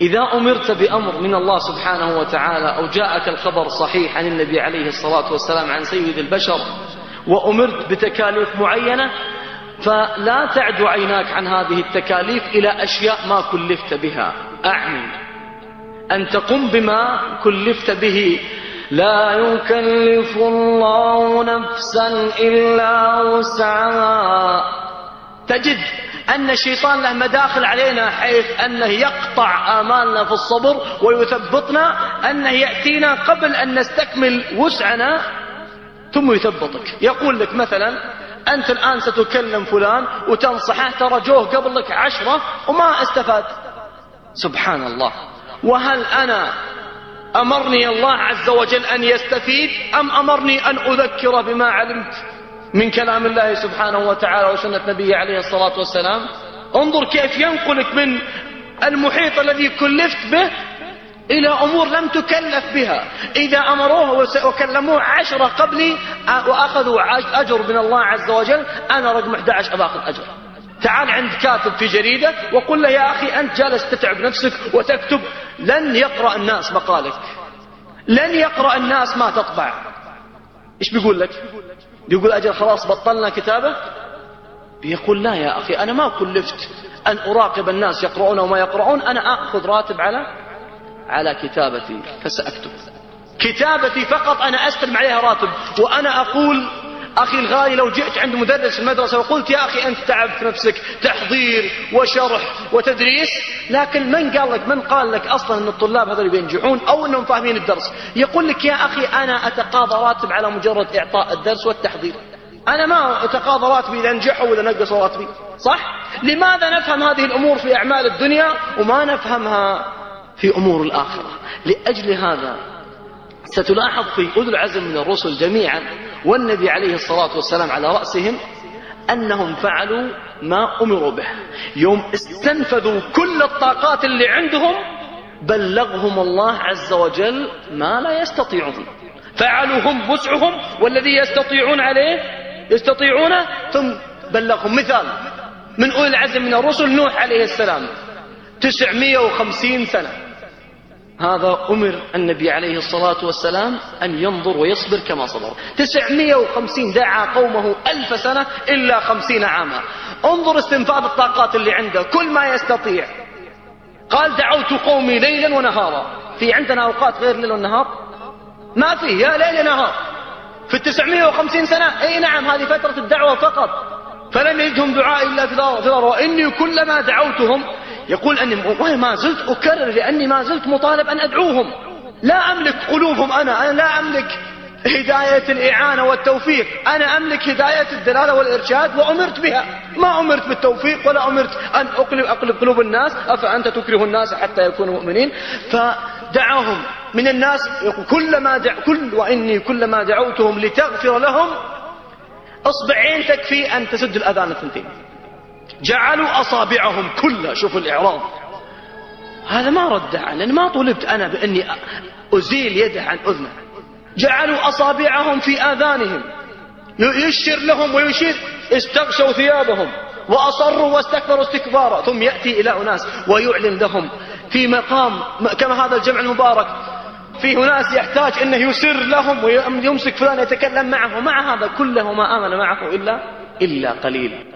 إذا أمرت بأمر من الله سبحانه وتعالى أو جاءك الخبر صحيح عن النبي عليه الصلاة والسلام عن سيد البشر وأمرت بتكاليف معينة فلا تعد عيناك عن هذه التكاليف إلى أشياء ما كلفت بها. أعني أن تقم بما كلفت به. لا يكلف الله نفسا إلا وسعها. تجد أن الشيطان له مداخل علينا حيث أنه يقطع آمالنا في الصبر ويثبطنا أنه يأتينا قبل أن نستكمل وسعنا ثم يثبطك. يقول لك مثلا أنت الآن ستكلم فلان وتنصحه ترى جوه قبل لك عشرة وما استفاد. سبحان الله. وهل أنا أمرني الله عز وجل أن يستفيد أم أمرني أن أذكر بما علمت؟ من كلام الله سبحانه وتعالى وسنة نبيه عليه الصلاة والسلام. انظر كيف ينقلك من المحيط الذي كلفت به إلى أمور لم تكلف بها. إذا أمروه وكلموه عشرة قبلي وأخذوا أجر من الله عز وجل أنا رقم 11 أباخذ أجر. تعال عند كاتب في جريدة وقل له يا أخي أنت جالس تتعب نفسك وتكتب. لن يقرأ الناس مقالك. لن يقرأ الناس ما تطبع. إيش بيقول لك؟ بيقول أجل خلاص بطلنا كتابة؟ بيقول لا يا أخي أنا ما كلفت أن أراقب الناس يقرؤون وما يقرؤون أنا أخذ راتب على على كتابتي فسأكتب. كتابتي فقط أنا أستلم عليها راتب وأنا أقول أخي الغالي لو جئت عند مدرس المدرسة وقلت يا أخي أنت تعبت نفسك تحضير وشرح وتدريس لكن من قال لك من قال لك أصلا أن الطلاب هذول بينجحون أو أنهم فاهمين الدرس؟ يقول لك يا أخي أنا أتقاضى راتب على مجرد إعطاء الدرس والتحضير. أنا ما أتقاضى راتبي إذا نجحوا وإذا نقصوا راتبي. صح؟ لماذا نفهم هذه الأمور في أعمال الدنيا وما نفهمها في أمور الآخرة؟ لأجل هذا ستلاحظ في أولو العزم من الرسل جميعا والنبي عليه الصلاة والسلام على رأسهم أنهم فعلوا ما أمروا به. يوم استنفذوا كل الطاقات اللي عندهم بلغهم الله عز وجل ما لا يستطيعون. فعلوا هم وسعهم والذي يستطيعون عليه يستطيعونه ثم بلغهم مثال من أولي العزم من الرسل نوح عليه السلام تسعمية وخمسين سنة. هذا أمر النبي عليه الصلاة والسلام أن ينظر ويصبر كما صبر. تسعمية وخمسين دعا قومه ألف سنة إلا خمسين عاما. انظر استنفاذ الطاقات اللي عنده كل ما يستطيع. قال دعوت قومي ليلا ونهارا. في عندنا أوقات غير ليل ونهار؟ ما في يا ليل نهار. في التسعمية وخمسين سنة أي نعم هذه فترة الدعوة فقط. فلم يجدهم دعاء إلا في الأرض وإني كلما دعوتهم يقول أني ما زلت أكرر لأني ما زلت مطالب أن أدعوهم. لا أملك قلوبهم أنا أنا لا أملك هداية الإعانة والتوفيق. أنا أملك هداية الدلالة والإرشاد وأمرت بها. ما أمرت بالتوفيق ولا أمرت أن أقلب, أقلب قلوب الناس. أفأنت تكره الناس حتى يكونوا مؤمنين؟ فدعاهم من الناس. كلما دع كل وإني كلما دعوتهم لتغفر لهم أصبعين تكفي أن تسد الأذان الثنتين. جعلوا أصابعهم كلها. شوفوا الإعراض. هذا ما رد عنه. ما طلبت أنا بأني أزيل يده عن أذنه. جعلوا أصابعهم في آذانهم. يشر لهم ويشير. استغشوا ثيابهم. وأصروا واستكبروا استكبارا. ثم يأتي إلى أناس ويعلن لهم في مقام كما هذا الجمع المبارك. فيه ناس يحتاج أنه يسر لهم ويمسك فلان يتكلم معه. ومع هذا كله ما آمن معه إلا إلا قليل.